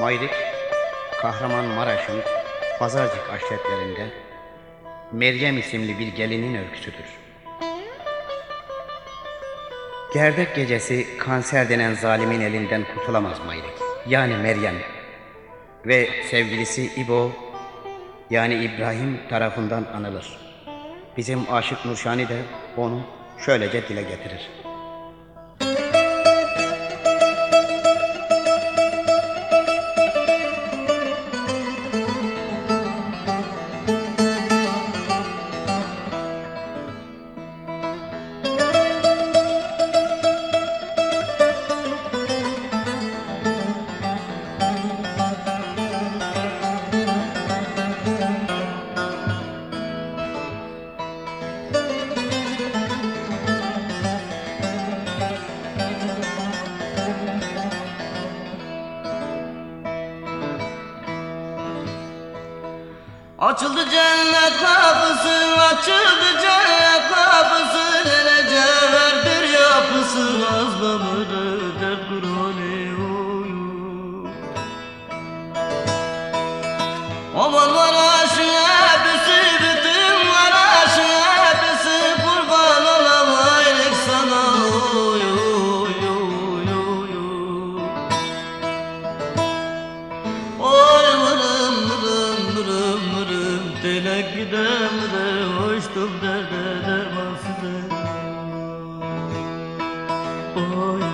Mayrik, Kahramanmaraş'ın Pazarcık aşiretlerinde Meryem isimli bir gelinin öyküsüdür. Gerdek gecesi kanser denen zalimin elinden kurtulamaz Mayrik. Yani Meryem. Ve sevgilisi İbo yani İbrahim tarafından anılır. Bizim aşık Nurşani de onu şöylece dile getirir. Açıldı cennet kapısı, açıldı cennet kapısı Nene cevherdir yapısı, nazlanır dert Telek gidem de hoştum derde dermansız Oy oy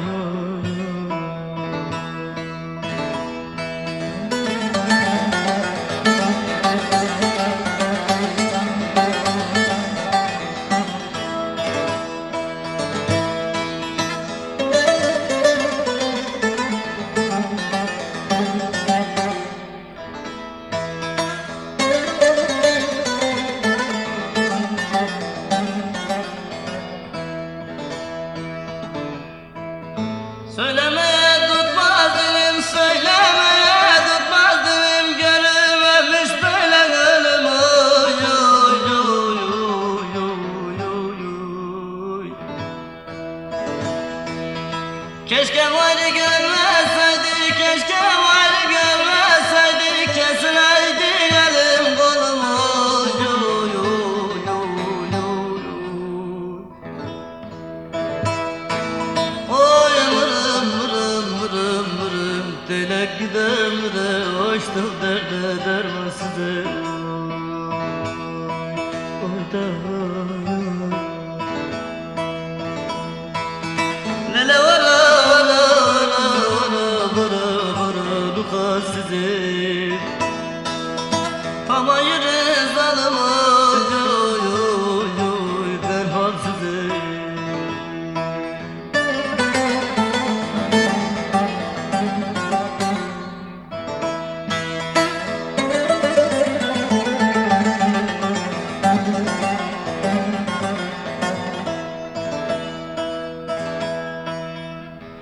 Keşke varı görmeseydi, keşke varı görmeseydi Kesileydi elim kolum oy oy oy oy oy Oy mırım mırım mırım mırım Telek gidem de hoştum derde dermansız Oy da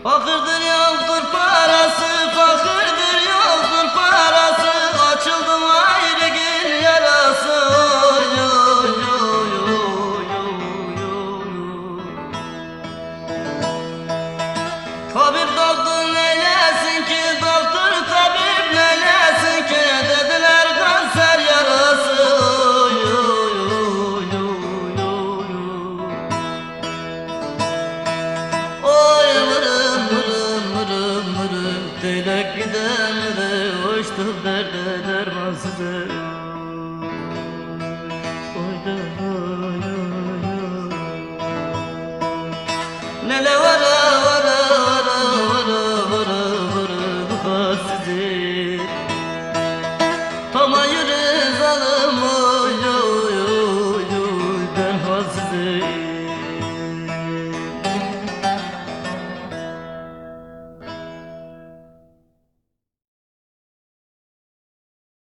Fakirdir yoktur parası, fakirdir yoktur parası. Açıldım ayrı gün yarası. Oy oy oy oy oy oy Tabip mırım Telek giden de hoştum derde dermansız Oy da oy oy oy. Nele